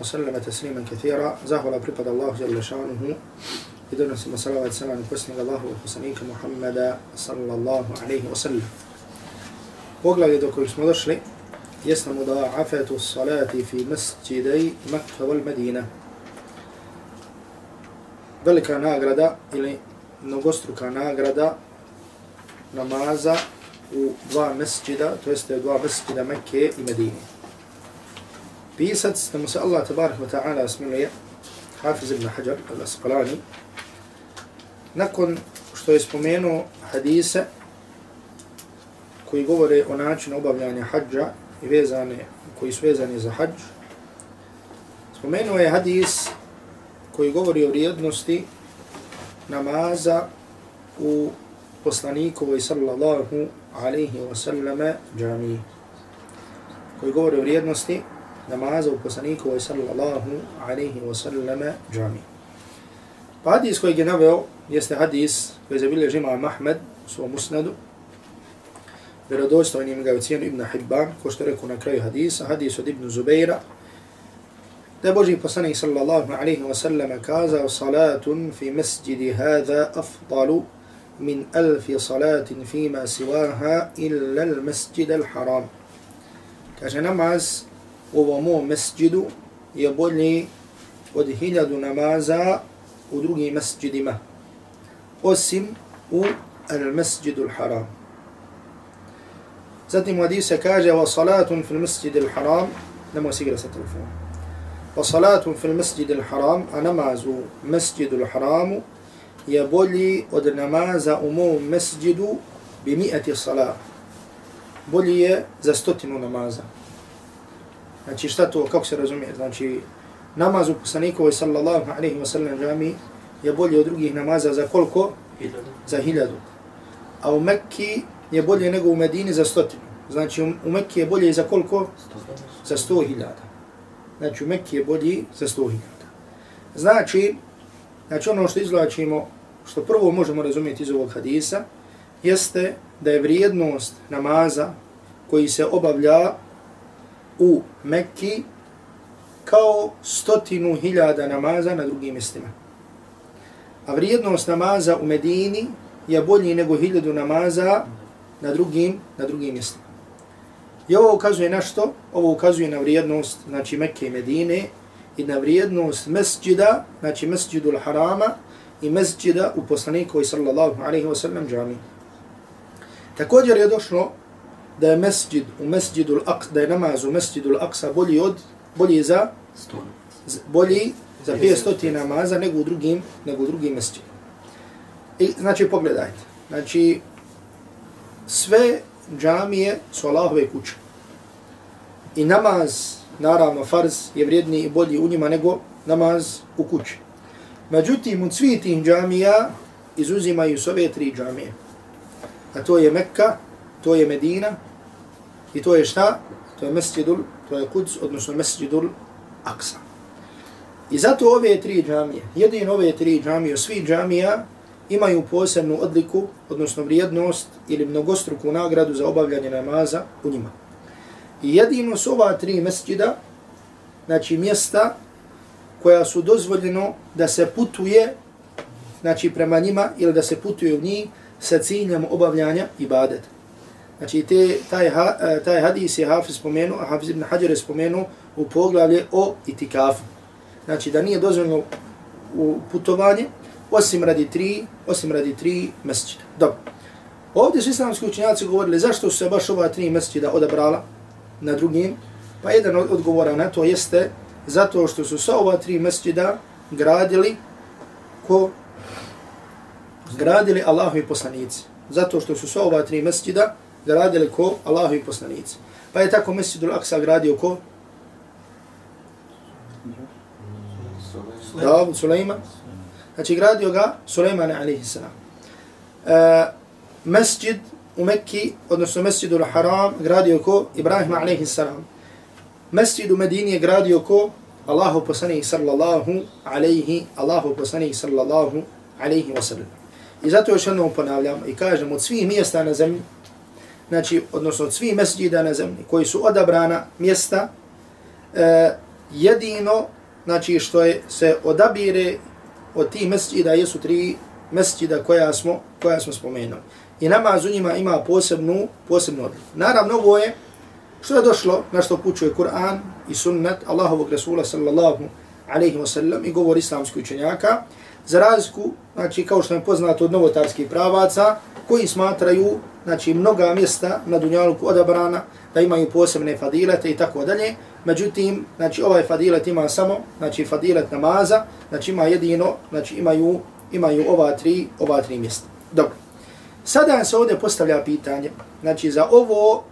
وسلم تسليما كثيرا. زاهو لا بريبد الله جل شأنه. إذن نسيم صلى الله عليه وسلم نقسم الله وخسنيك محمد صلى الله عليه وسلم. وقال لدو كل اسم دشري يسن مضاعفة الصلاة في مسجدي مكة والمدينة. ذلك ناغردا إلي نغسر كناغردا نمازا u dva mesđida, to jeste u dva mesđida Mekke. Pisac, da mu se Allah tabarak wa ta'ala smiluje, Hafiz ibn Hajar al-Asqalani, nakon što je spomenuo hadise koji govore o načinu obavljanja hađa i vezane, koji su vezani za hađ, spomenuo je hadis koji govori o vrijednosti namaza u poslanikovoj sallallahu alaihi wa sallame džamiji, koji govori o vrijednosti namaza u poslanikovoj sallallahu alaihi wa sallame džamiji. Pa hadis koji je naveo jeste hadis koji je zabilježi imam Ahmed u svom musnadu, vjerodostojnim ga ucijenu Ibn Hibban, ko što rekao na kraju hadisa, hadis od Ibn Zubeira, da je Boži poslanik sallallahu alaihi wa sallam kazao salatun fi masjidi hada afdalu min alfi salatin fima sivaha illa al masjid al haram. Kaže namaz u ovom masjidu je bolji od hiljadu namaza u drugim masjidima, osim u al masjidu al haram. Zatim u hadisu kaže wa salatun fil masjid al haram, nemoj si igra sa telefonom. Wa salatun fil masjid al haram, a namaz u masjid al haramu je bolji od namaza u mom masjidu bi mi'ati salat. Bolji je za stotinu namaza. Znači šta to, kako se razumije? Znači namaz u poslanikovoj sallallahu alaihi wa sallam džami je bolji od drugih namaza za koliko? Hiljadu. Za hiljadu. A u Mekki je bolje nego u Medini za stotinu. Znači u Mekki je bolje za koliko? Za sto hiljada. Znači u Mekki je bolji za sto hiljada. Znači, znači ono što izvlačimo, što prvo možemo razumjeti iz ovog hadisa, jeste da je vrijednost namaza koji se obavlja u Mekki kao stotinu hiljada namaza na drugim mjestima. A vrijednost namaza u Medini je bolji nego hiljadu namaza na drugim, na drugim mjestima. I ovo ukazuje na što? Ovo ukazuje na vrijednost znači Mekke i Medine i na vrijednost mesđida, znači mesđidu harama i mesđida u poslaniku sallallahu alaihi wa sallam džami. Također je došlo da je mesđid u mesđidu al-aqsa, da je namaz u mesđidu al-aqsa bolji od, bolji za, bolji za 500 namaza nego u drugim, nego u drugim mesđidima. I znači pogledajte, znači sve džamije su Allahove kuće. I namaz, naravno farz, je vrijedniji i bolji u njima nego namaz u kući. Međutim, od svih tih džamija izuzimaju s ove tri džamije. A to je Mekka, to je Medina i to je šta? To je Mesjidul, to je Kuds, odnosno Mesjidul Aksa. I zato ove tri džamije, jedin ove tri džamije, svi džamija imaju posebnu odliku, odnosno vrijednost ili mnogostruku nagradu za obavljanje namaza u njima. I jedino su ova tri mesđida, znači mjesta koja su dozvoljeno da se putuje znači prema njima ili da se putuje u njih sa ciljem obavljanja ibadeta. Znači te, taj, ha, e, taj hadis je Hafiz spomenuo, a Hafiz ibn Hajar je spomenuo u poglavlje o itikafu. Znači da nije dozvoljeno u putovanje, osim radi tri, osim radi tri mesčida. Dobro. Ovdje su islamski učenjaci govorili zašto su se baš ova tri mesčida odabrala na drugim, pa jedan od odgovora na to jeste zato što su sa ova tri mesčida gradili ko gradili Allahovi poslanici. Zato što su sa ova tri gradili ko Allahu i poslanici. Pa je tako mesčidul Aksa gradio ko? Davud, Sulejman. Znači gradio ga Sulejman alaihi salam. Uh, mesčid u Mekki, odnosno mesčidul Haram, gradio ko? Ibrahim alaihi salam. Mesčid u Medini je gradio ko? Allahu poslanih sallallahu alaihi, Allahu poslanih sallallahu alaihi wa sallam. I zato još jednom ponavljam i kažem od svih mjesta na zemlji, znači odnosno od svih mesđida na zemlji koji su odabrana mjesta, e, jedino znači što je se odabire od tih mesđida jesu tri mesđida koja smo, koja smo spomenuli. I namaz u njima ima posebnu, posebnu odliku. Naravno ovo je što je došlo na što pučuje Kur'an i sunnet Allahovog Rasula sallallahu alaihi wa sallam i govor islamskih učenjaka, za razliku, znači kao što je poznato od novotarskih pravaca, koji smatraju znači mnoga mjesta na Dunjaluku odabrana da imaju posebne fadilete i tako dalje. Međutim, znači ovaj fadilet ima samo, znači fadilet namaza, znači ima jedino, znači imaju imaju ova tri, ova tri mjesta. Dobro. Sada se ovdje postavlja pitanje, znači za ovo,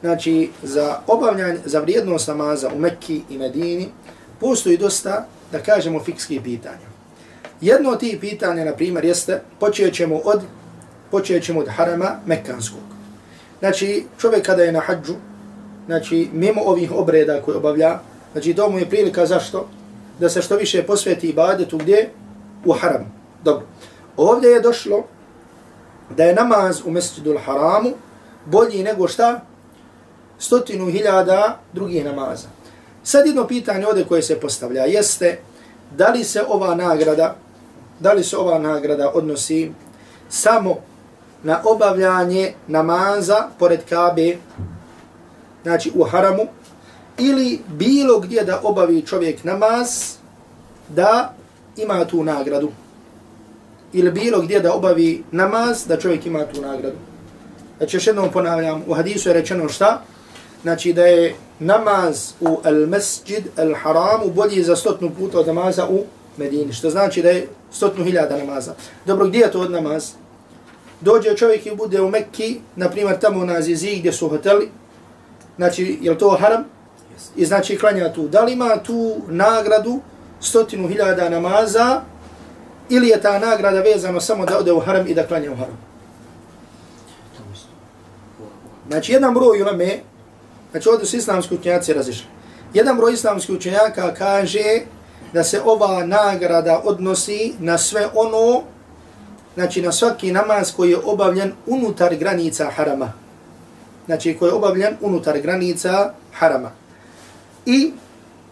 znači za obavljanje, za vrijednost namaza u Mekki i Medini, postoji dosta, da kažemo, fikskih pitanja. Jedno od tih pitanja, na primjer, jeste, počet ćemo od, počet ćemo od harama Mekkanskog. Znači, čovjek kada je na hađu, znači, mimo ovih obreda koje obavlja, znači, to mu je prilika zašto? Da se što više posveti ibadetu gdje? U haramu. Dobro. Ovdje je došlo da je namaz u mesjidu haramu bolji nego šta? Stotinu hiljada drugih namaza. Sad jedno pitanje ovdje koje se postavlja jeste da li se ova nagrada da li se ova nagrada odnosi samo na obavljanje namaza pored Kabe, znači u haramu, ili bilo gdje da obavi čovjek namaz, da ima tu nagradu. Ili bilo gdje da obavi namaz, da čovjek ima tu nagradu. Znači još jednom ponavljam, u hadisu je rečeno šta? Znači da je namaz u al-masjid al-haramu bolji za stotnu puta od namaza u Medini, što znači da je stotnu hiljada namaza. Dobro, gdje je to od namaz? Dođe čovjek i bude u Mekki, na primjer tamo na Azizi gdje su hoteli, znači, je to haram? I znači klanja tu. Da li ima tu nagradu stotinu hiljada namaza ili je ta nagrada vezana samo da ode u haram i da klanja u haram? Znači, jedan broj ulame, znači ovdje su islamski učenjaci razišli. Jedan broj islamskih učenjaka kaže da se ova nagrada odnosi na sve ono, znači na svaki namaz koji je obavljen unutar granica harama. Znači koji je obavljen unutar granica harama. I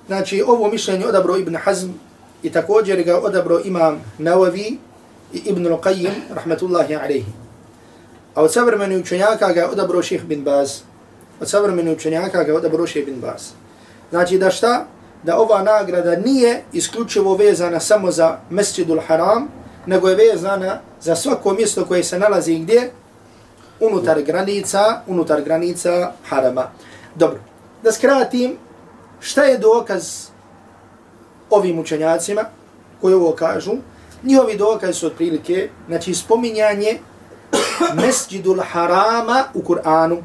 znači ovo mišljenje odabro Ibn Hazm i također ga odabro imam Nawavi i Ibn Luqayyim, rahmatullahi alaihi. A od savrmeni učenjaka ga odabro ših bin Baz. Od savrmeni učenjaka ga odabro ših bin Baz. Znači da šta? Da ova nagrada nije isključivo vezana samo za Mesjidul Haram, nego je vezana za svako mjesto koje se nalazi gdje? Unutar granica, unutar granica Harama. Dobro, da skratim, šta je dokaz ovim učenjacima koji ovo kažu? Njihovi dokaz su otprilike, znači spominjanje Mesjidul Harama u Kur'anu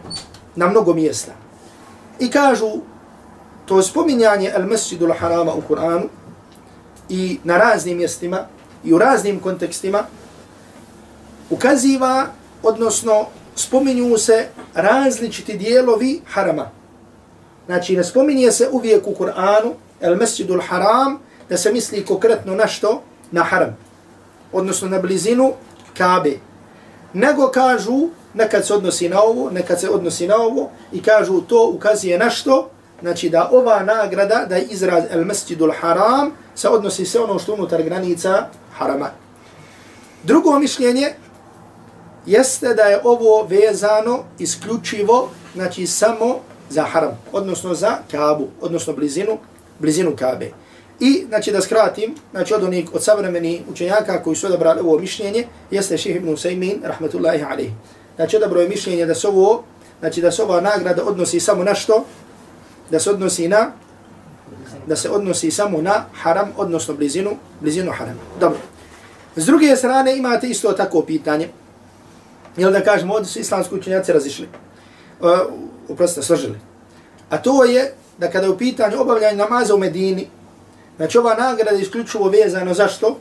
na mnogo mjesta. I kažu, to spominjanje al-Masjidul Harama u Kur'anu i na raznim mjestima i u raznim kontekstima ukaziva, odnosno spominju se različiti dijelovi harama. Znači, ne spominje se uvijek u Kur'anu al-Masjidul Haram da se misli konkretno na što? Na haram. Odnosno na blizinu Kabe. Nego kažu, nekad se odnosi na ovo, nekad se odnosi na ovo i kažu to ukazuje na što? Znači da ova nagrada, da je izraz el mesjidul haram, se odnosi se ono što unutar granica harama. Drugo mišljenje jeste da je ovo vezano isključivo, znači samo za haram, odnosno za kabu, odnosno blizinu, blizinu kabe. I, znači, da skratim, znači, od onih, od savremeni učenjaka koji su odabrali ovo mišljenje, jeste šehe ibn Usaymin, rahmetullahi alaihi. Znači, odabro je mišljenje da se ovo, znači, da se ova nagrada odnosi samo na što? Da se odnosi na, da se odnosi samo na haram, odnosno blizinu, blizinu harama. Dobro. S druge strane imate isto tako pitanje. Jel da kažemo, ovdje su islamski učenjaci razišli. E, uh, uprosto, složili. A to je da kada je u pitanju obavljanja namaza u Medini, znači ova nagrada je isključivo vezana za što?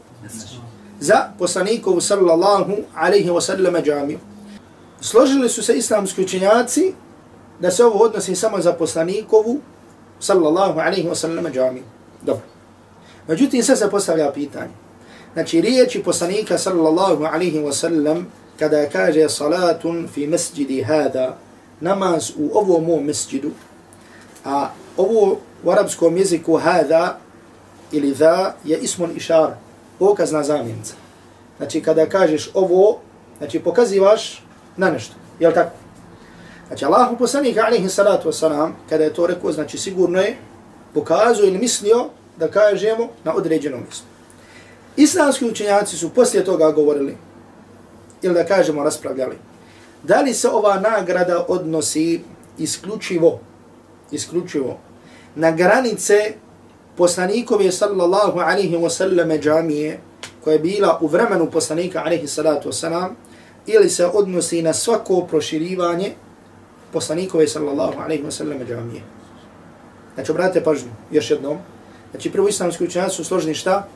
Za poslanikovu sallallahu alaihi wa sallam džamiju. Složili su se islamski učenjaci da se ovo odnosi samo za poslanikovu sallallahu alaihi wa sallam džami. Dobro. Međutim, sad se postavlja pitanje. Znači, riječi poslanika sallallahu alaihi wa sallam kada kaže salatun fi masjidi hada, namaz u ovom mom masjidu, a ovo u arapskom jeziku hada ili za je ismun išar, pokazna zamjenica. Znači, kada kažeš ovo, znači, pokazivaš na nešto. Jel tako? Znači, Allahu poslanik alaihi salatu wasalam, kada je to rekao, znači, sigurno je pokazuje ili mislio da kažemo na određenom mjestu. Islamski učenjaci su poslije toga govorili, ili da kažemo raspravljali, da li se ova nagrada odnosi isključivo, isključivo na granice poslanikove sallallahu alaihi wa sallam džamije koja je bila u vremenu poslanika alaihi salatu wasalam ili se odnosi na svako proširivanje poslanikove sallallahu alaihi wa sallam džamije. Znači, obratite pažnju još jednom. Znači, prvo islamski učenjaci su složni šta?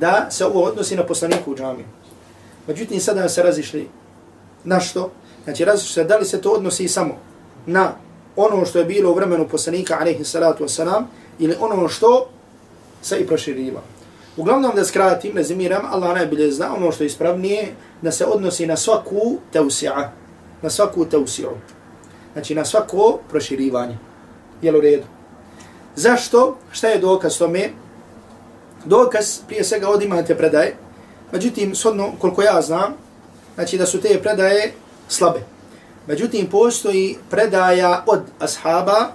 Da se ovo odnosi na poslaniku u džamiju. Međutim, sada se razišli na što? Znači, razišli se da li se to odnosi samo na ono što je bilo u vremenu poslanika, alaihi salatu wasalam, ili ono što se i proširiva. Uglavnom da skratim, rezimiram, Allah najbolje zna ono što je ispravnije, da se odnosi na svaku tausija, na svaku tausiju. Znači na svako proširivanje. Jel u redu? Zašto? Šta je dokaz tome? Dokaz, prije svega, od imate predaje. Međutim, shodno, koliko ja znam, znači da su te predaje slabe. Međutim, postoji predaja od ashaba,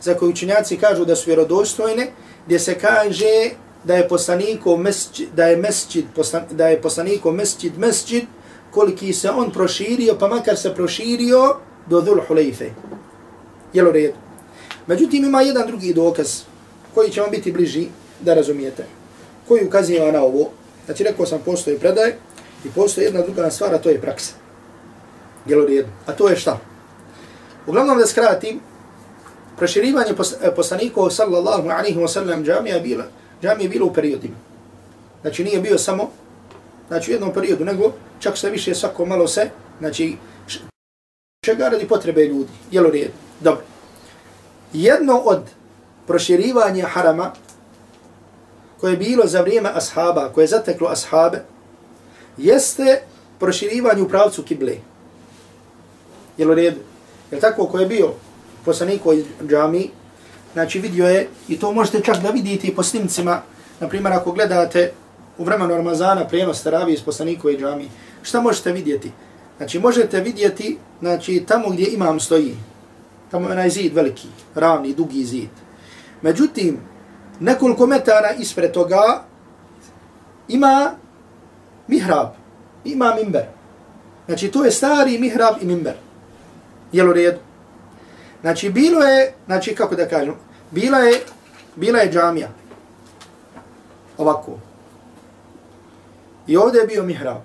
za koju učenjaci kažu da su vjerodostojne, gdje se kaže da je poslaniko mesčid, da je mesčid, da je poslaniko mesčid, mesčid, koliki se on proširio, pa makar se proširio do Dhul Hulejfe. Jel u redu? Međutim, ima jedan drugi dokaz, koji će vam biti bliži da razumijete, koji ukazuje na ovo. Znači, rekao sam, postoje predaj i postoje jedna druga stvar, a to je praksa. Jel u redu? A to je šta? Uglavnom da skratim, proširivanje e, poslanikov sallallahu alaihi wa sallam džamija bila, džamija bila u periodima. Znači nije bio samo, znači u jednom periodu, nego čak se više svako malo se, znači čega radi potrebe ljudi, jel u redu? Dobro. Jedno od proširivanja harama koje je bilo za vrijeme ashaba, koje je zateklo ashabe, jeste proširivanje u pravcu kible. Jel u redu? Jel tako ko je bio poslanik u džami, znači vidio je, i to možete čak da vidite po snimcima, na primjer ako gledate u vremenu Ramazana prijenos teravije iz poslanikove džami, šta možete vidjeti? Znači možete vidjeti, znači tamo gdje imam stoji, tamo je onaj zid veliki, ravni, dugi zid. Međutim, nekoliko metara ispred toga ima mihrab, ima mimber. Znači to je stari mihrab i mimber. Jel u redu? Znači, bilo je, znači, kako da kažem, bila je, bila je džamija. Ovako. I ovdje je bio mihrab.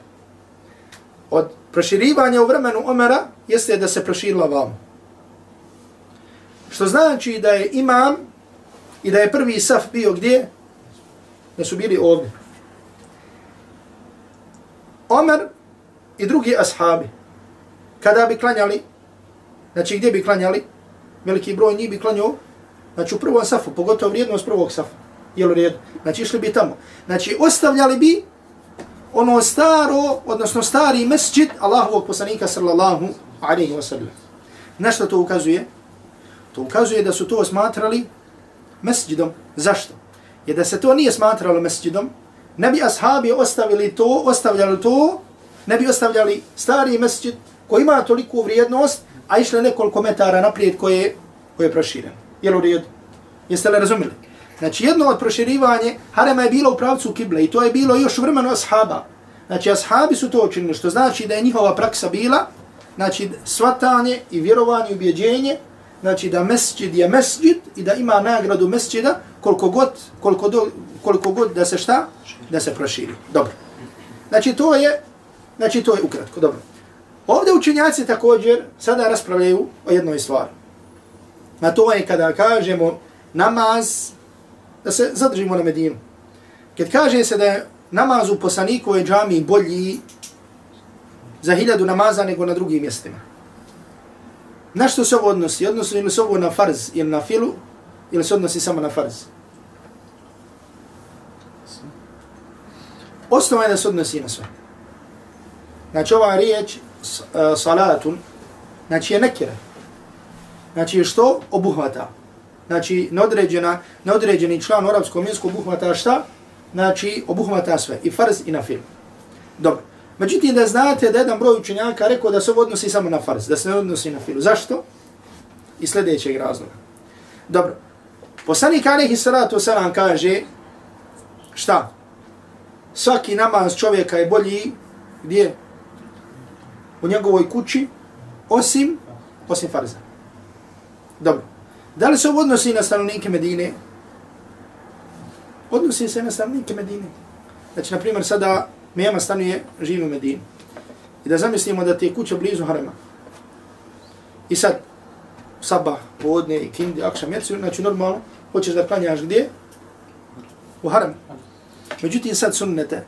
Od Proširivanje u vremenu Omera jeste da se proširila vam. Što znači da je imam i da je prvi saf bio gdje? Da su bili ovdje. Omer i drugi ashabi, kada bi klanjali, znači gdje bi klanjali? veliki broj njih bi klanjao, znači u prvom safu, pogotovo vrijednost prvog safa, jel u redu, znači išli bi tamo. Znači ostavljali bi ono staro, odnosno stari mesđid Allahovog poslanika sallallahu alaihi wa sallam. Na što to ukazuje? To ukazuje da su to smatrali mesđidom. Zašto? Je da se to nije smatralo mesđidom, ne bi ashabi ostavili to, ostavljali to, ne bi ostavljali stari mesđid koji ima toliku vrijednost, a išle nekoliko metara naprijed koje, koje je proširen. Jel u redu? Jeste li razumili? Znači jedno od proširivanje harema je bilo u pravcu kible i to je bilo još vremeno ashaba. Znači ashabi su to učinili, što znači da je njihova praksa bila, znači svatanje i vjerovanje i ubjeđenje, znači da mesđid je mesđid i da ima nagradu mesđida koliko god, koliko, do, koliko god da se šta? Da se proširi. Dobro. Znači to je, znači to je ukratko. Dobro. Ovdje učenjaci također sada raspravljaju o jednoj stvari. Na to je kada kažemo namaz, da se zadržimo na Medinu. Kad kaže se da je namaz u poslanikove džami bolji za hiljadu namaza nego na drugim mjestima. Na što se ovo odnosi? Odnosi li se ovo na farz ili na filu ili se odnosi samo na farz? Osnova je da se odnosi na sve. Znači ova riječ e, salatun, znači je nekira. Znači što obuhvata? Znači neodređena, neodređeni član u arapskom jeziku obuhvata šta? Znači obuhvata sve, i farz i na film. Dobro. Međutim, da znate da jedan broj učenjaka rekao da se odnosi samo na farz, da se ne odnosi na filu. Zašto? I sljedećeg razloga. Dobro. Poslanik Alehi Salatu Salam kaže šta? Svaki namaz čovjeka je bolji gdje? U njegovoj kući, osim, osim farza. Dobro. Da li se ovo odnosi na stanovnike Medine? Odnosi se na stanovnike Medine. Znači, na primjer, sada Mijama stanuje, živi u Medini. I da zamislimo da ti je kuća blizu Harema. I sad, sabah, podne, ikindi, akša, mjecu, znači normalno, hoćeš da klanjaš gdje? U Harem. Međutim, sad sunnete.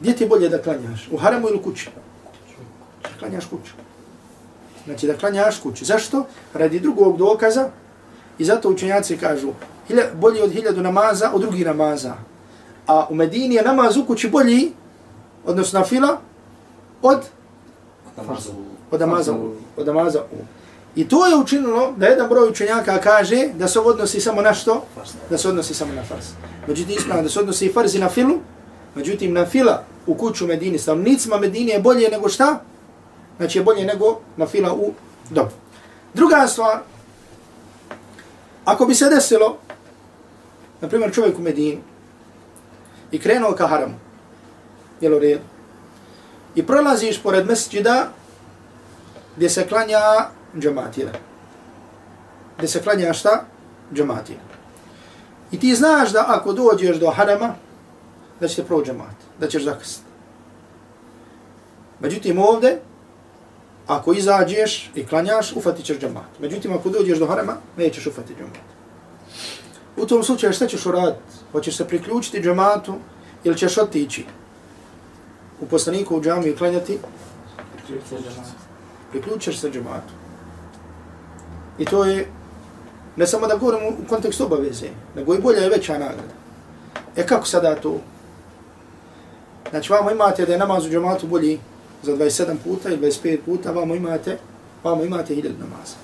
Gdje ti je bolje da klanjaš? U Haremu ili kući? Da klanjaš kuću. Znači da klanjaš kuću. Zašto? Radi drugog dokaza i zato učenjaci kažu bolje od hiljadu namaza od drugih namaza a u Medini je namaz u kući bolji, odnosno na fila, od od namaza u. Od namaza u. I to je učinilo da jedan broj učenjaka kaže da se odnosi samo na što? Da se odnosi samo na farz. Međutim, ispravno da se odnosi i farz i na filu, međutim, na fila u kuću Medini, stavnicima Medini je bolje nego šta? Znači je bolje nego na fila u dobu. Druga stvar, ako bi se desilo, na primjer čovjek u Medinu i krenuo ka haramu. Jel u redu? I prolaziš pored mesđida gdje se klanja džematira. Gdje se klanja šta? Džematira. I ti znaš da ako dođeš do harama, da će te proći džemat, da ćeš zakasniti. Međutim ovdje, ako izađeš i klanjaš, ufatit ćeš džemat. Međutim, ako dođeš do harama, nećeš ufatiti džemat. U tom slučaju šta ćeš uraditi? Hoćeš se priključiti džamatu ili ćeš otići u poslaniku u džamiju klanjati? Priključiš se džamatu. I to je, ne samo da govorim u kontekstu obaveze, nego i bolja je veća nagrada. E kako sada to? Znači, vamo imate da je namaz u džamatu bolji za 27 puta ili 25 puta, vamo imate, vamo imate hiljad namaza.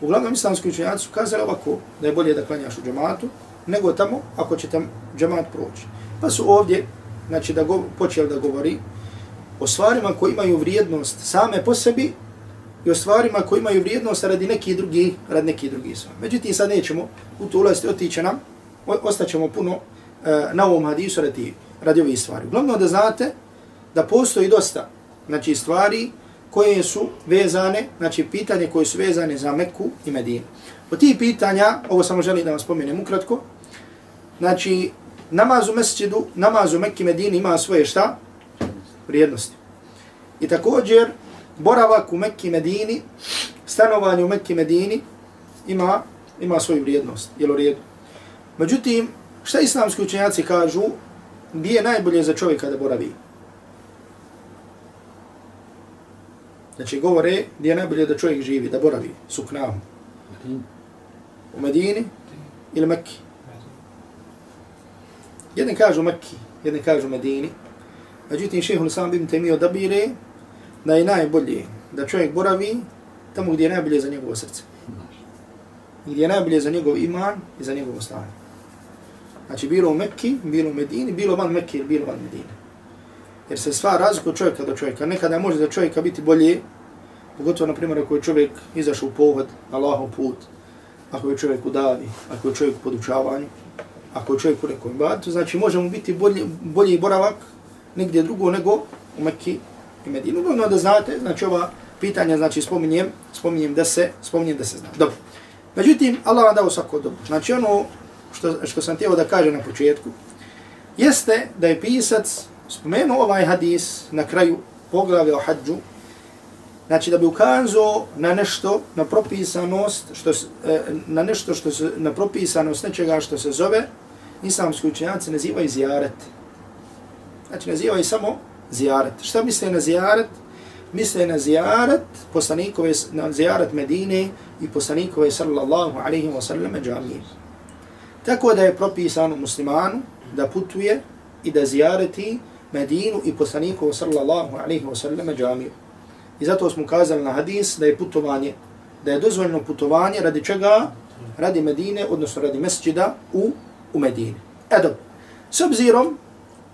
Uglavnom islamski učenjaci su kazali ovako, da je bolje da klanjaš u džematu, nego tamo ako će tam džemat proći. Pa su ovdje, znači da go, počeli da govori o stvarima koji imaju vrijednost same po sebi i o stvarima koji imaju vrijednost radi neki drugi, radi neki drugi stvar. Međutim, sad nećemo u to ulaziti, otiće nam, ostaćemo puno e, na ovom hadisu radi, radi ovih stvari. Uglavnom da znate da postoji dosta znači, stvari koje su vezane, znači pitanje koje su vezane za Meku i Medinu. Po tih pitanja, ovo samo želim da vam spomenem ukratko, znači namaz u mesecidu, namaz u Mekki i Medini ima svoje šta? Vrijednosti. I također, boravak u Mekki i Medini, stanovanje u Mekki i Medini ima, ima svoju vrijednost, jel u redu. Međutim, šta islamski učenjaci kažu, gdje je najbolje za čovjeka da boravi? Znači govore gdje je najbolje da čovjek živi, da boravi, suknam. U Medini ili Mekki. Jedan kažu Mekki, jedan kažu Medini. Međutim, šeho sam bim te mi odabire da je najbolje da čovjek boravi tamo gdje je najbolje za njegovo srce. Gdje je najbolje za njegov iman i za njegovo stanje. Znači, bilo u Mekki, bilo u Medini, bilo van Mekki ili bilo van Medini. Jer se sva razlika od čovjeka do čovjeka. Nekada može za čovjeka biti bolje, pogotovo, na primjer, ako je čovjek izašao u povod, Allahov put, ako je čovjek u davi, ako je čovjek u podučavanju, ako je čovjek u nekom ibadatu, znači može mu biti bolji, bolji boravak negdje drugo nego u Mekki i Medinu. Uglavnom da znate, znači ova pitanja, znači spominjem, spominjem da se, spominjem da se zna. Dobro. Međutim, Allah vam dao svako dobro. Znači ono što, što sam htio da kaže na početku, jeste da je pisac spomenuo ovaj hadis na kraju poglavlja o hađu, znači da bi ukazao na nešto, na propisanost, što, e, na nešto što se, na propisanost nečega što se zove, islamski učenjaci nazivaju zijaret. Znači nazivaju samo zijaret. Šta misle na zijaret? Misle na zijaret poslanikove, na zijaret Medine i poslanikove sallallahu alaihi wa sallam džamije. Tako da je propisano muslimanu da putuje i da zijareti Medinu i poslaniku sallallahu alaihi wa sallam džamiju. I zato smo kazali na hadis da je putovanje, da je dozvoljeno putovanje radi čega? Radi Medine, odnosno radi mesđida u, u Medini. E dobro, s obzirom,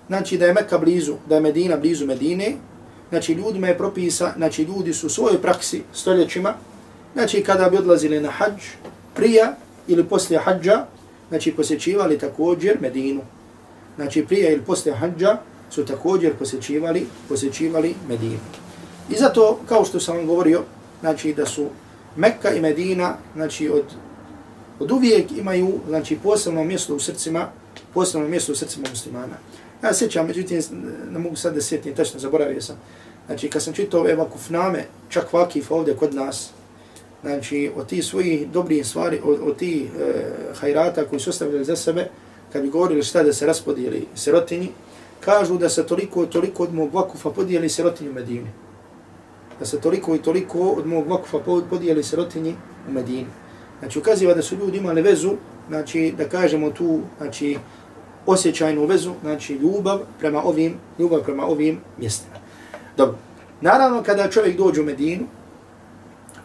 znači da je Mekka blizu, da je Medina blizu Medine, znači ljudima je propisa, znači ljudi su u svojoj praksi stoljećima, znači kada bi odlazili na hađ, prija ili poslije hađa, znači posjećivali također Medinu. Znači prije ili poslije hađa su također posjećivali, posjećivali Medinu. I zato, kao što sam vam govorio, znači da su Mekka i Medina, znači od, od uvijek imaju znači, posebno mjesto u srcima, posebno mjesto u srcima muslimana. Ja sjećam, međutim, ne mogu sad da sjetim, tačno zaboravio sam. Znači, kad sam čitao ove vakufname, čak vakif ovdje kod nas, znači, od ti svojih dobrih stvari, od, od ti e, hajrata koji su ostavili za sebe, kad bi govorili šta da se raspodijeli sirotinji, kažu da se toliko, toliko od mog vakufa podijeli sirotinju Medini da se toliko i toliko od mog vakufa podijeli sirotinji u Medini. Znači, ukaziva da su ljudi imali vezu, znači, da kažemo tu, znači, osjećajnu vezu, znači, ljubav prema ovim, ljubav prema ovim mjestima. Dobro. Naravno, kada čovjek dođe u Medinu,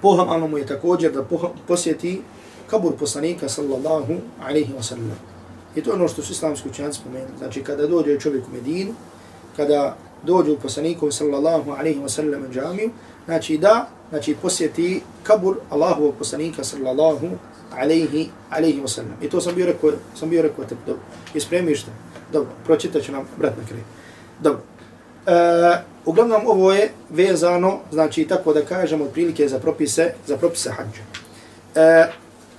pohamalno mu je također da posjeti kabur poslanika, sallallahu alaihi wa sallam. I to je ono što su islamski učenjaci spomenuli. Znači, kada dođe čovjek u Medinu, kada dođu poslaniku sallallahu alaihi wa sallam džamiju, znači da znači posjeti kabur Allahovog poslanika sallallahu alaihi, alaihi wa sallam. I to sam bio rekao, sam bio rekao te, dobro, ispremiš te, dobro, pročitat ću nam brat na kraju. Dobro. E, uglavnom ovo je vezano, znači tako da kažemo otprilike za propise, za propise hađa. E,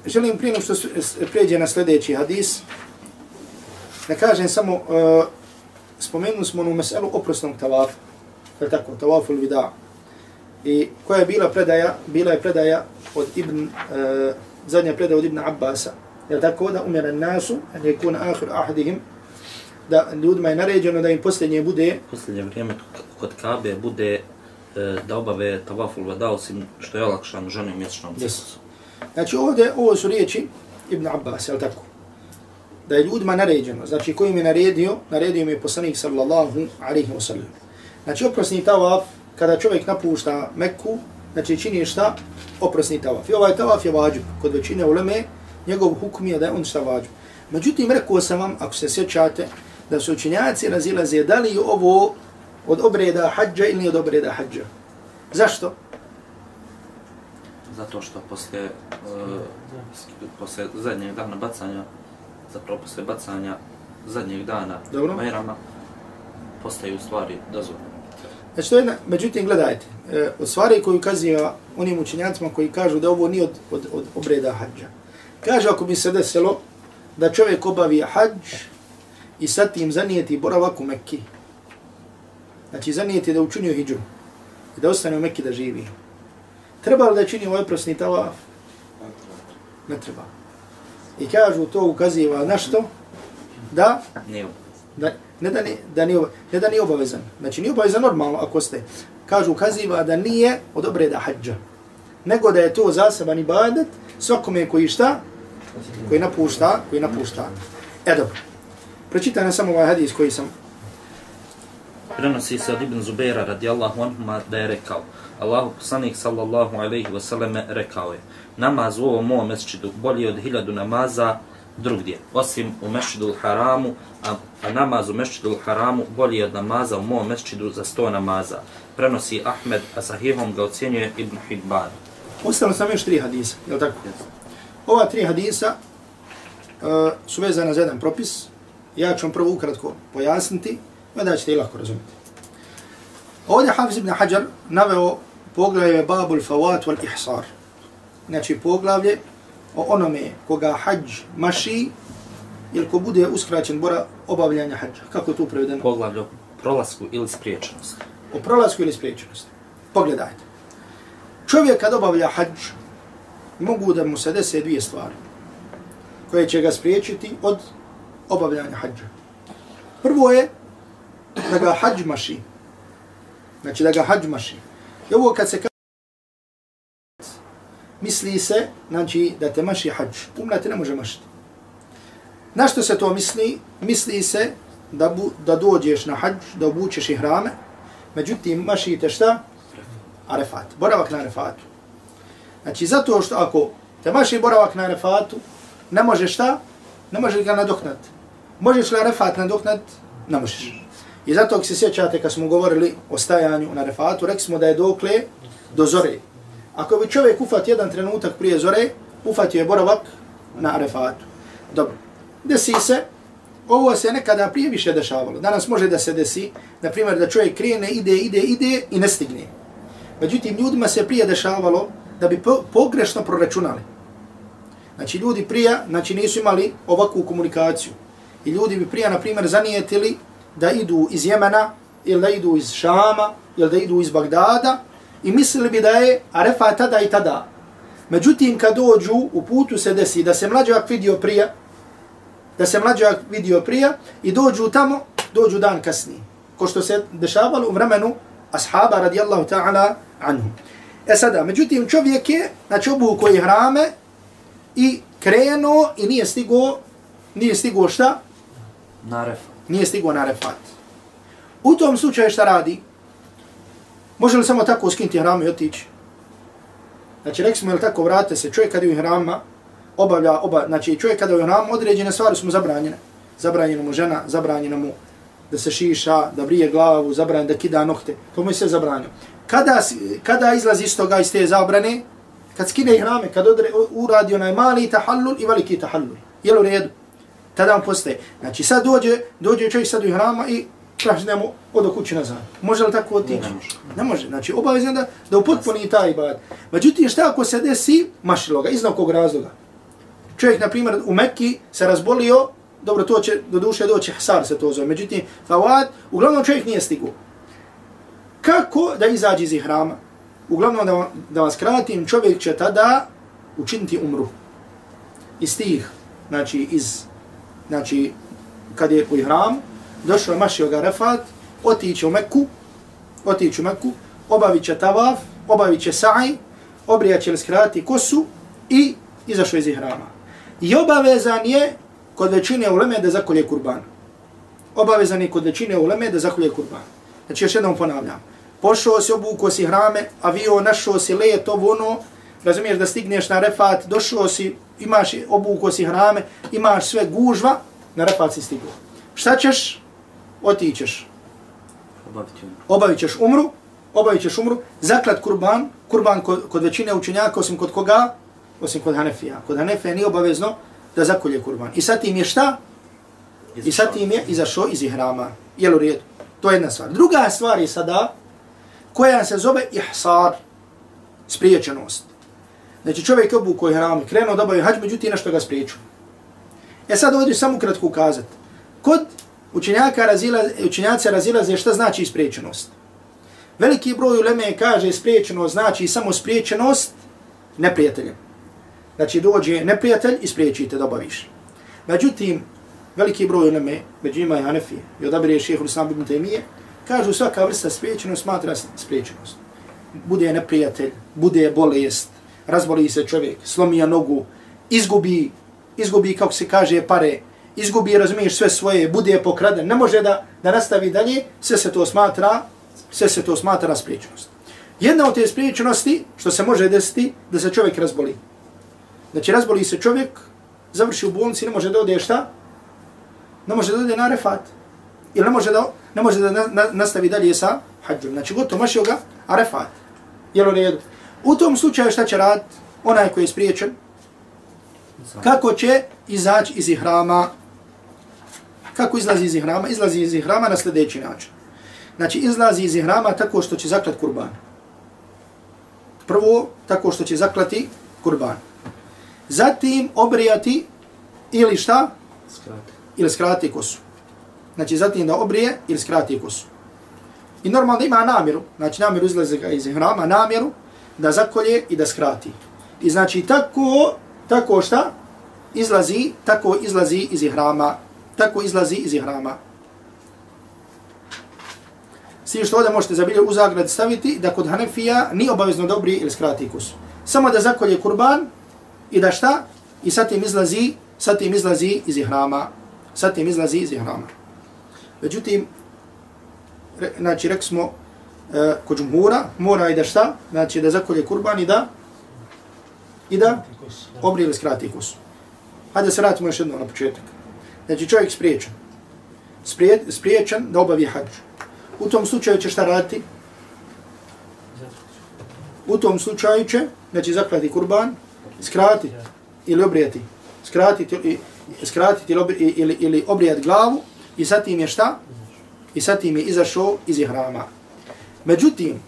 želim prije što pređe na sljedeći hadis, da kažem samo, e, spomenuli smo onu meselu oprosnog tavafa, je tako, tavafu vida. I koja je bila predaja, bila je predaja od Ibn, uh, zadnja predaja od Ibn Abbasa, je tako, da umjera nasu, a je kuna ahir ahadihim, da ljudima je naređeno da im posljednje bude... Posljednje vrijeme kod Kabe bude uh, da obave tavafu vida, osim što je olakšan ženim mjesečnom ciklusu. Znači ovdje, ovo su riječi Ibn Abbas, je tako? Da je ljudima naređeno, znači koji im je naredio, naredio mi je poslanik sallallahu alaihi wa sallam. Znači oprosni tavaf, kada čovjek napušta Mekku, znači čini šta? Oprosni tavaf. I ovaj tavaf je vađub, Kod većine uleme, njegov hukm je da je on šta vađub. Međutim, rekao sam vam, ako se sjećate, da su učinjaci razilaze da li ovo od obreda hađa ili od obreda hađa. Zašto? Zato što poslije, uh, poslije zadnjeg dana bacanja zapravo posle bacanja zadnjeg dana Dobro. Bajrama, postaju stvari dozvoljene. Znači to je, međutim, gledajte, e, od stvari koji ukaziva onim učenjacima koji kažu da ovo nije od, od, od obreda hađa. Kaže, ako bi se desilo da čovjek obavi hađ i sad tim zanijeti boravak u Mekki, znači zanijeti da učinio hijđu i da ostane u Mekki da živi, treba li da čini ovaj prosni tavaf? Ne treba. I kažu to ukaziva na što? Da? Da, ne da, ni, da, nije, ne da nije obavezan. Znači nije obavezan normalno ako ste. Kažu ukaziva da nije od obreda hađa. Nego da je to zaseban ibadet svakome koji šta? Koji napušta, koji napušta. E dobro. Pročitaj nam samo ovaj hadis koji sam Prenosi se od Ibn Zubaira radijallahu anhuma da je rekao Allahu poslanik sallallahu alaihi wa sallam rekao je namaz u ovom mom mesčidu bolji od hiljadu namaza drugdje, osim u mešćidu haramu, a, a namaz u mešćidu haramu bolji od namaza u mom mesčidu za sto namaza. Prenosi Ahmed, a sahihom ga ocjenjuje Ibn Hibban. Ostalo sam još tri hadisa, je li tako? Ova tri hadisa uh, su vezana za jedan propis. Ja ću vam prvo ukratko pojasniti, da ćete i lako razumjeti. Ovdje Hafiz ibn Hajar naveo poglavlje Babul Fawat wal Ihsar. Znači poglavlje o onome koga hađ maši ili ko bude uskraćen bora obavljanja hađa. Kako je tu prevedeno? Poglavlje o prolasku ili spriječenosti. O prolasku ili spriječenosti. Pogledajte. Čovjek kad obavlja hađ, mogu da mu se dese dvije stvari koje će ga spriječiti od obavljanja hađa. Prvo je da ga hađ maši. Znači da ga hađ maši. I ovo kad se misli se, znači da te maši hađ. Umra te ne može mašiti. Na što se to misli? Misli se da, bu, da dođeš na hađ, da obučeš i hrame, međutim mašite šta? Arefat. Boravak na Arefatu. Znači zato što ako te maši boravak na Arefatu, ne možeš šta? Ne možeš ga nadoknat. Možeš li Arefat nadoknat? Ne možeš. I zato ako se sjećate kad smo govorili o stajanju na Arefatu, rekli smo da je dokle do zore. Ako bi čovjek ufat jedan trenutak prije zore, ufatio je boravak na Arefatu. Dobro. Desi se, ovo se nekada prije više dešavalo. Danas može da se desi, na primjer da čovjek krene, ide, ide, ide i ne stigne. Međutim, ljudima se prije dešavalo da bi po pogrešno proračunali. Znači, ljudi prije znači, nisu imali ovakvu komunikaciju. I ljudi bi prije, na primjer, zanijetili da idu iz Jemena, ili da idu iz Šama, ili da idu iz Bagdada, i mislili bi da je Arefa tada i tada. Međutim, kad dođu, u putu se desi da se mlađak vidio prije, da se mlađak vidio prije, i dođu tamo, dođu dan kasnije. Ko što se dešavalo u vremenu ashaba radijallahu ta'ala anhu. E sada, međutim, čovjek je, znači obu koji hrame, i krenuo i nije stigo, nije stigo šta? Na refat. Nije stigo na refat. U tom slučaju šta radi? Može li samo tako skinti hram i otići? Znači, rekli smo, je tako, vrate se, čovjek kada je u hrama, obavlja, oba, znači, čovjek kada je u hramu, određene stvari su mu zabranjene. Zabranjena mu žena, zabranjena mu da se šiša, da brije glavu, zabranjeno da kida nokte. To mu je sve zabranjeno. Kada, kada izlazi iz toga, iz te zabrane, kad skine hrame, kad odre, uradi onaj mali tahallul i veliki tahallul. Jel u redu? Tada on postaje. Znači sad dođe, dođe čovjek sad u ihrama i prašnemo od kući nazad. Može li tako otići? Ne može. Ne može. Znači obavezno da, da upotpuni taj ibad. Međutim, šta ako se desi, mašilo ga, iz kog razloga. Čovjek, na primjer, u Mekki se razbolio, dobro, to će, do duše doći Hasar se to zove. Međutim, Fawad, uglavnom čovjek nije stigu. Kako da izađe iz ihrama? uglavnom da, da vas kratim, čovjek će tada učiniti umru. Iz tih, znači iz, znači kad je u ihram, došao je mašio ga Arafat, otići u Meku, otići u Meku, obavit će tavaf, obavit će sa'aj, obrijat će skrati kosu i izašao iz ihrama. I obavezan je kod većine uleme da zakolje kurban. Obavezan je kod većine uleme da zakolje kurban. Znači još jednom ponavljam pošao si, obuko si hrame, avio, našao si let, ovo ono, razumiješ da stigneš na refat, došao si, imaš, obuko si hrame, imaš sve gužva, na refat si stigao. Šta ćeš? Otićeš. Obavit ćeš umru, obavit ćeš umru, zaklat kurban, kurban kod, kod većine učenjaka, osim kod koga? Osim kod Hanefija. Kod Hanefija nije obavezno da zakolje kurban. I sad tim je šta? I sad tim je izašao iz ihrama. Jel u redu? To je jedna stvar. Druga stvar je sada, koja se zove ihsar, spriječenost. Znači čovjek je obuko i hram, krenuo da bavi hađ, međutim nešto ga spriječu. E sad ovdje samo kratko ukazati. Kod učenjaka razila, učenjaci razilaze šta znači spriječenost. Veliki broj uleme kaže spriječenost znači samo spriječenost neprijateljem. Znači dođe neprijatelj i spriječite da obaviš. Međutim, veliki broj uleme, među ima i Hanefi, i odabire šehr Islam ibn Taymiye, Kažu svaka vrsta spriječenost smatra spriječenost. Bude neprijatelj, bude bolest, razboli se čovjek, slomi nogu, izgubi, izgubi kako se kaže pare, izgubi, razumiješ, sve svoje, bude pokraden, ne može da, da nastavi dalje, sve se to smatra, sve se to smatra spriječenost. Jedna od te spriječenosti, što se može desiti, da se čovjek razboli. Znači, razboli se čovjek, završi u bolnici, ne može da ode šta? Ne može da ode na refat. Ili ne može da, ne može da na, na, nastavi dalje sa hađom. Znači, gotovo mašio ga, a refat. Jel u redu? U tom slučaju šta će rad? Onaj koji je spriječen, Kako će izaći iz ihrama? Kako izlazi iz ihrama? Izlazi iz ihrama na sljedeći način. Znači, izlazi iz ihrama tako što će zaklati kurban. Prvo, tako što će zaklati kurban. Zatim, obrijati ili šta? Skrati. Ili skrati kosu. Znači, zatim da obrije ili skrati kosu. I normalno ima namjeru, znači namjeru izlazi iz ihrama, namjeru da zakolje i da skrati. I znači, tako, tako šta? Izlazi, tako izlazi iz ihrama. Tako izlazi iz ihrama. Svi što ovdje možete zabilje u zagrad staviti da kod Hanefija nije obavezno dobri ili skrati kus. Samo da zakolje kurban i da šta? I sad tim izlazi, sad tim izlazi iz ihrama. Sad tim izlazi iz ihrama. Međutim, re, znači rekli smo uh, kod džumhura, mora i da šta? Znači da zakolje kurban i da i da obrije ili skrati kus. Hajde se vratimo još jedno na početak. Znači čovjek spriječan. Sprije, spriječan da obavi hađ. U tom slučaju će šta raditi? U tom slučaju će, znači zaklati kurban, skrati ili obrijati. Skratiti ili, skratiti ili, ili, ili obrijati glavu i sad tim je šta? I sad tim je izašao iz ihrama. Međutim,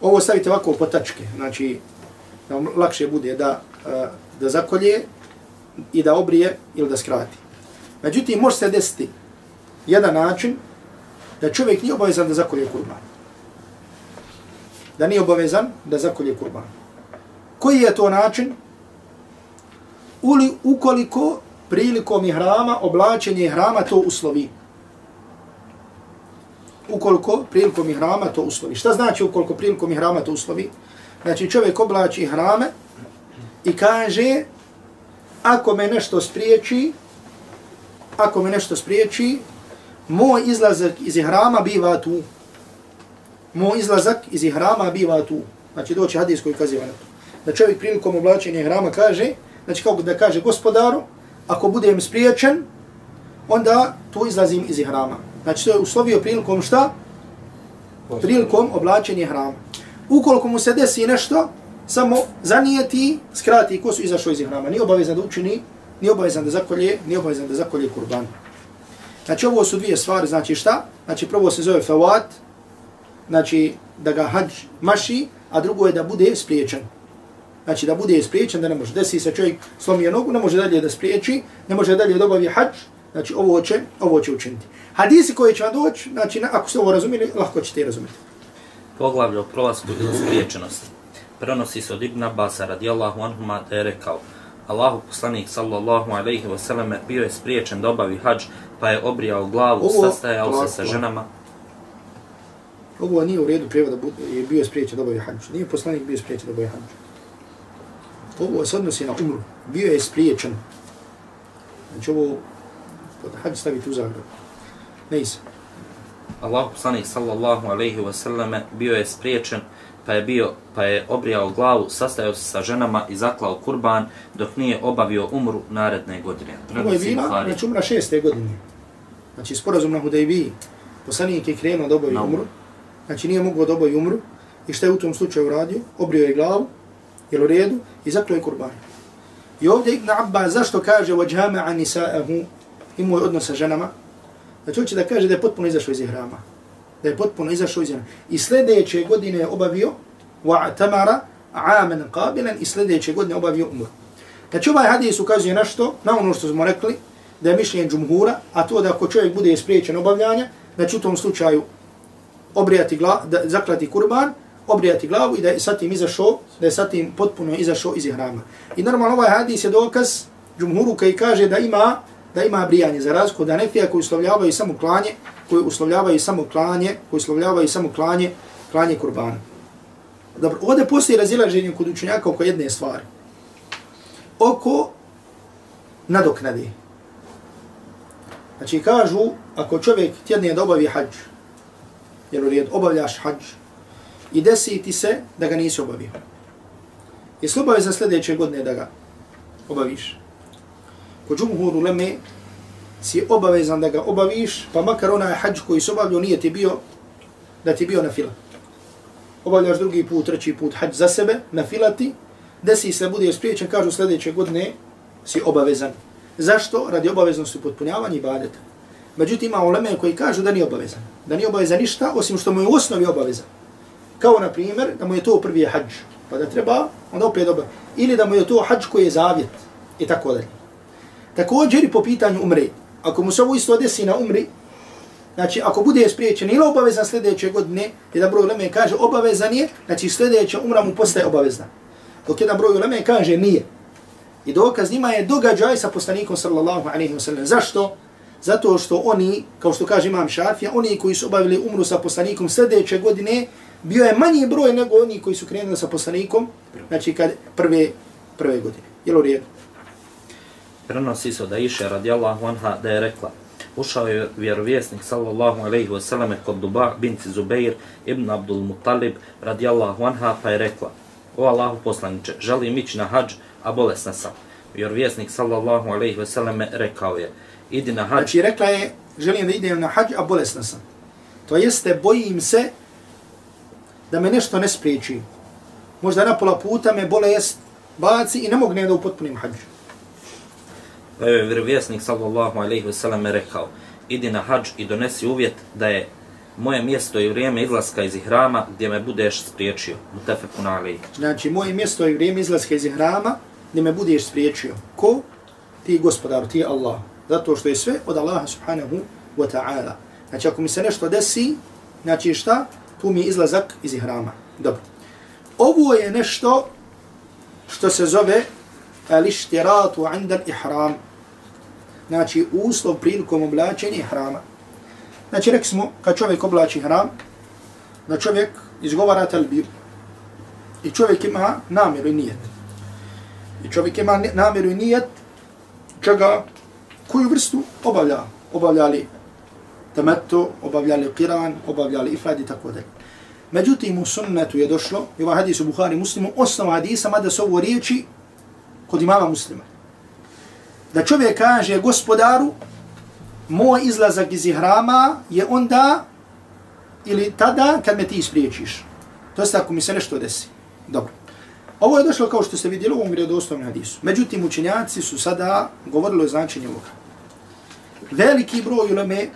ovo stavite ovako po tačke, znači da vam lakše bude da, eh, da zakolje i da obrije ili da skrati. Međutim, može se desiti jedan način da čovjek nije obavezan da zakolje kurban. Da nije obavezan da zakolje kurban. Koji je to način? Uli ukoliko prilikom i hrama, oblačenje hrama to uslovi. Ukoliko prilikom i hrama to uslovi. Šta znači ukoliko prilikom i hrama to uslovi? Znači čovjek oblači hrame i kaže ako me nešto spriječi, ako me nešto spriječi, moj izlazak iz ihrama biva tu. Moj izlazak iz ihrama biva tu. Znači doći hadis koji kaziva na to. Da čovjek prilikom oblačenja ihrama kaže, znači kako da kaže gospodaru, ako budem spriječen, onda tu izlazim iz ihrama. Znači to je uslovio prilikom šta? Prilikom oblačenja ihrama. Ukoliko mu se desi nešto, samo zanijeti, skrati kosu izašao iz ihrama. Nije obavezan da učini, nije obavezan da zakolje, nije obavezan da zakolje kurban. Znači ovo su dvije stvari, znači šta? Znači prvo se zove fawat, znači da ga hađ maši, a drugo je da bude spriječen. Znači da bude spriječen, da ne može desi se čovjek slomio nogu, ne može dalje da spriječi, ne može dalje da obavi hađ, znači ovo će, ovo će učiniti. Hadisi koji će vam doći, znači ako ste ovo razumili, lahko ćete razumjeti. Poglavlje o prolasku ili spriječenosti. Prenosi se od Ibn Abasa radijallahu anhuma da je rekao Allahu poslanik sallallahu alaihi wa sallam bio je spriječen da obavi hađ pa je obrijao glavu, Ovo- sastajao se sa ženama. Ovo nije u redu prijevoda, bud- je bio spriječen da obavi hađ. Nije poslanik bio spriječen da obavi hađ. Ovo se odnosi na umru. Bio je spriječen. Znači ovo, pod hađ staviti u zagradu. Ne. Allahu poslanik sallallahu alaihi wa sallam bio je spriječen pa je bio pa je obrijao glavu, sastajao se sa ženama i zaklao kurban dok nije obavio umru naredne godine. Ovo je Prenosi bila, Buhari. znači umra šeste godine. Znači sporazum na Hudejbiji. Poslanik je krenuo da obavi Na umru. umru. Znači nije mogao da obavi umru. I šta je u tom slučaju uradio? Obrio je glavu, jel u redu, i zaklao je kurban. I ovdje Ibn Abbas zašto kaže وَجْهَمَعَ نِسَاءَهُ Imao je odnos sa ženama. Znači hoće da kaže da je potpuno izašao iz ihrama. da je potpuno izašao iz I sljedeće godine je obavio wa'tamara amen qabilan i sljedeće godine obavio umru. Znači ovaj hadis ukazuje na što? Na ono što smo rekli, da je mišljenje džumhura, a to da ako čovjek bude spriječen obavljanja, znači u tom slučaju obrijati glavu, da zaklati kurban, obrijati glavu i da je satim izašao, da je satim potpuno izašao iz ihrama. I normalno ovaj hadis je dokaz džumhuru koji kaže da ima da ima brijanje za razliku da nefija koji uslovljavaju samo klanje, koji uslovljavaju samo klanje, koji uslovljavaju samo klanje, klanje kurbana. Dobro, ovdje postoji razilaženje kod učenjaka oko jedne stvari. Oko nadoknade. Znači kažu, ako čovjek tjedne da obavi hađ, jer u red obavljaš hađ, i desi ti se da ga nisi obavio. Jesi li za sljedeće godine da ga obaviš? Ko džumhuru uleme si obavezan da ga obaviš, pa makar onaj hađ koji se obavljao nije ti bio, da ti bio na fila. Obavljaš drugi put, treći put hađ za sebe, na filati, desi se bude spriječen, kažu sljedeće godine si obavezan. Zašto? Radi obaveznosti potpunjavanja ibadeta. Međutim, ima uleme koji kažu da nije obavezan. Da nije obavezan ništa, osim što mu je u osnovi obavezan. Kao, na primjer, da mu je to prvi hađ. Pa da treba, onda opet obavezan. Ili da mu je to hađ koji je zavjet. I tako dalje. Također i po pitanju umre. Ako mu se ovo isto desi na umri, znači ako bude spriječen ili obavezan sljedeće godine, jedan broj uleme kaže obavezan je, znači sljedeća umra mu postaje obavezna. Dok jedan broj uleme kaže nije. I dokaz njima je događaj sa poslanikom sallallahu alaihi wa sallam. Zašto? Zato što oni, kao što kaže imam Šafija, oni koji su obavili umru sa poslanikom sljedeće godine, bio je manji broj nego oni koji su krenuli sa poslanikom, znači kad prve, prve godine. Jel u redu? Prenosi se da iše radijallahu anha da je rekla Ušao je vjerovjesnik sallallahu alaihi ve selleme kod Duba binci Zubeir ibn Abdul Muttalib radijallahu anha pa je rekla O Allahu poslaniče, želim ići na hađ, a bolesna sam. Vjerovjesnik sallallahu alaihi ve selleme rekao je idi na hađ. Znači rekla je, želim da idem na hađ, a bolesna sam. To jeste, bojim se da me nešto ne spriječi. Možda na pola puta me bolest baci i ne mogne da upotpunim hađu. Pa je vjerovjesnik sallallahu alaihi ve sellem rekao idi na hađ i donesi uvjet da je moje mjesto i vrijeme izlaska iz ihrama gdje me budeš spriječio. Mutafekun alaihi. Znači, moje mjesto i vrijeme izlaska iz ihrama gdje me budeš spriječio. Ko? Ti gospodar, ti Allah zato što je sve od Allaha subhanahu wa ta'ala. Znači ako mi se nešto desi, znači šta? Tu mi je izlazak iz ihrama. Dobro. Ovo je nešto što se zove al-ištiratu inda ihram. Znači uslov prilikom oblačenja hrama. Znači rekli smo, kad čovjek oblači hram, da čovjek izgovara talbir. I čovjek ima namjeru i nijet. I čovjek ima namjeru i nijet čega koju vrstu obavlja, obavljali tamattu, obavljali qiran, obavljali ifad i tako dalje. Međutim, u sunnetu je došlo, i ovaj hadis u Buhari muslimu, osnova hadisa, mada su ovo riječi kod imama muslima. Da čovjek kaže gospodaru, moj izlazak iz ihrama je onda ili tada kad me ti ispriječiš. To je ako mi se nešto desi. Dobro. Ovo je došlo kao što ste vidjeli u ovom vredostovnom hadisu. Međutim, učenjaci su sada govorili o značenju ovoga. Veliki broj uleme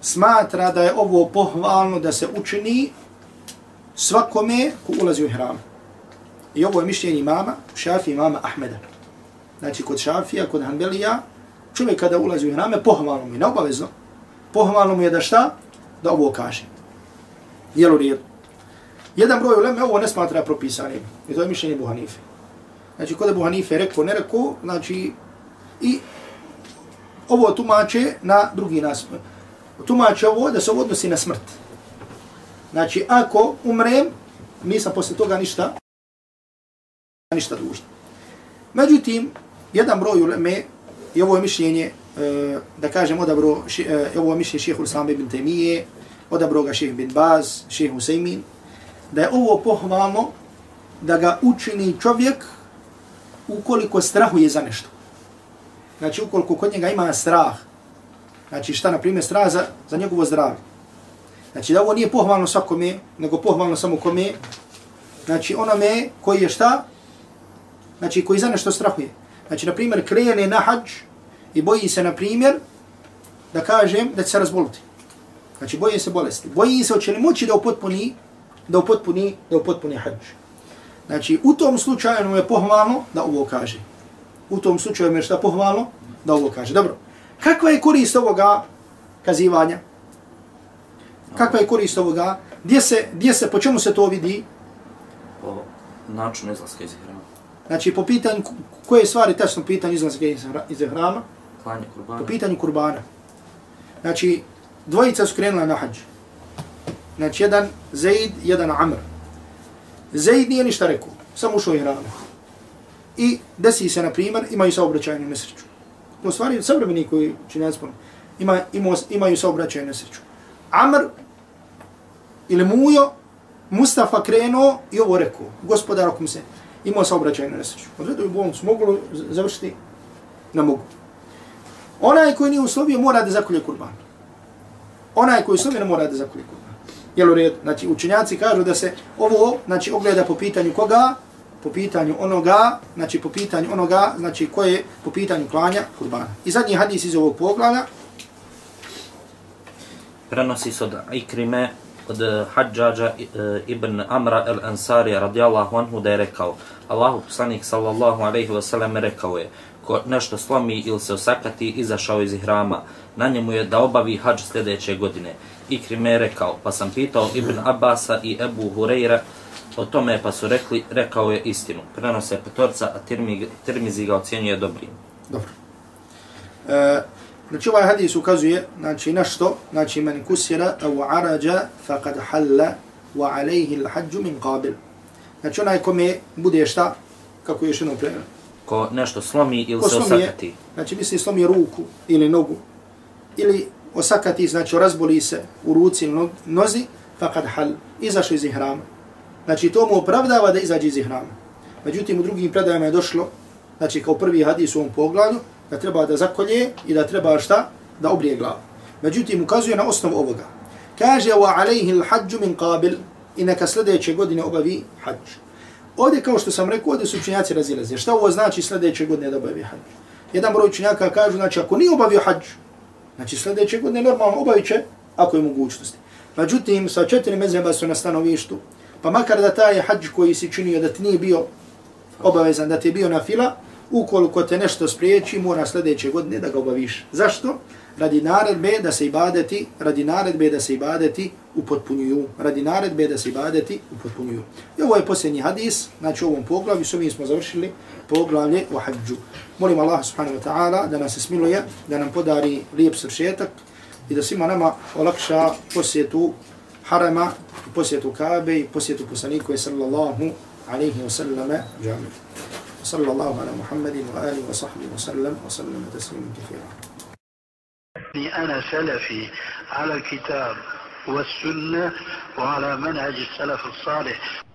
smatra da je ovo pohvalno da se učini svakome ko ulazi u hram. I ovo je mišljenje imama, šafi imama Ahmeda. Znači, kod šafija, kod Hanbelija, čovjek kada ulazi u hrame, pohvalno mu je, neobavezno, pohvalno mu je da šta? Da ovo kaže. Jel u redu? Jedan broj uleme ovo ne smatra propisanim. I to je mišljenje Buhanife. Znači, kod je Buhanife rekao, ne rekao, znači, i ovo tumače na drugi nas. Tumače ovo da se ovo odnosi na smrt. Znači, ako umrem, nisam posle toga ništa, ništa dužno. Međutim, jedan broj uleme, i ovo je mišljenje, e, da kažem, odabro, e, ovo je mišljenje šehe Ulsame ibn Temije, odabro ga šehe bin Baz, šehe Husaymin, da je ovo pohvalno da ga učini čovjek ukoliko strahuje za nešto. Znači, ukoliko kod njega ima strah, znači šta, na primjer, strah za, za njegovo zdravlje. Znači, da ovo nije pohvalno svakome, nego pohvalno samo kome, znači, onome koji je šta, znači, koji za nešto strahuje. Znači, na primjer, krene na hađ i boji se, na primjer, da kažem da će se razboliti. Znači, boji se bolesti. Boji se, hoće li moći da upotpuni da upotpuni, da upotpuni hađ. Znači, u tom slučaju mu je pohvalno da ovo kaže. U tom slučaju mu je šta pohvalno da ovo kaže. Dobro, kakva je korist ovoga kazivanja? Kakva je korist ovoga? Gdje se, gdje se, po čemu se to vidi? Po načinu izlaska iz hrama. Znači, po pitanju, koje stvari tačno pitanje izlaska iz hrama? Klanje kurbana. Po pitanju kurbana. Znači, dvojica su krenula na hađu. Znači, jedan Zaid, jedan Amr. Zaid nije ništa rekao, samo ušao i hranu. I desi se, na primjer, imaju saobraćajnu nesreću. To stvari savremeni koji će ne. Ima, ima, imaju saobraćajnu nesreću. Amr ili Mujo, Mustafa krenuo i ovo rekao. Gospodar, ako mi se imao saobraćajnu nesreću. Odvedu u bolnicu, mogu završiti? Ne mogu. Onaj koji nije uslovio mora da zakolje kurban. Onaj koji uslovio ne mora da zakolje kurban. Jel u redu? Znači, učenjaci kažu da se ovo, znači, ogleda po pitanju koga? po pitanju onoga, znači po pitanju onoga, znači koje po pitanju klanja kurbana. I zadnji hadis iz ovog poglavlja, prenosi se od Ikrime, od eh, Hadžađa eh, ibn Amra el-Ansari radijallahu anhu da je rekao Allahu poslanik sallallahu alaihi wasallam rekao je ko nešto slomi ili se osakati izašao iz hrama na njemu je da obavi hađ sljedeće godine. Ikrim je rekao, pa sam pitao Ibn Abasa i Ebu Hureyra o tome pa su rekli, rekao je istinu. Prenose petorca, a Tirmizi ga ocjenjuje dobrim. Dobro. E, Znači ovaj hadis ukazuje, znači nešto, znači man kusira au arađa faqad halla wa alaihi l'hađu min qabil. Znači onaj kome bude šta, kako je još jedno prema. Ko nešto slomi ili ko se osakati. Znači misli slomi ruku ili nogu. Ili osakati, znači razboli se u ruci ili nozi, faqad hal, izašao iz ihrama. Znači to mu opravdava da izađe iz ihrama. Međutim, u drugim predajama je došlo, znači kao prvi hadis u ovom pogledu, da treba da zakolje i da treba šta? Da obrije glavu. Međutim, ukazuje na osnovu ovoga. Kaže, wa alaihi l'hađu min qabil i neka sljedeće godine obavi hađ. Ovdje, kao što sam rekao, ovdje su učenjaci razilaze. Šta ovo znači sljedeće godine da obavi hađ? Jedan broj učenjaka kažu, znači, ako nije obavio hađ, znači sljedeće godine normalno obavit će, ako je mogućnosti. Međutim, sa četiri mezheba su na stanovištu, pa makar da taj hađ koji si činio da ti nije bio obavezan, da ti je bio na fila, ukoliko te nešto spriječi, mora sljedeće godine da ga obaviš. Zašto? Radi naredbe da se ibadeti, radi naredbe da se ibadeti upotpunjuju. Radi naredbe da se ibadeti upotpunjuju. I ovo je posljednji hadis, znači u ovom poglavlju, s ovim smo završili poglavlje o hađu. Molim Allah subhanahu wa ta'ala da nas smiluje, da nam podari lijep sršetak i da svima nama olakša posjetu harama, posjetu Kabe i posjetu poslaniku sallallahu alaihi wa sallame džamil. صلى الله على محمد وآله وصحبه وسلم وسلم تسليما كثيرا. أنا سلفي على الكتاب والسنة وعلى منهج السلف الصالح.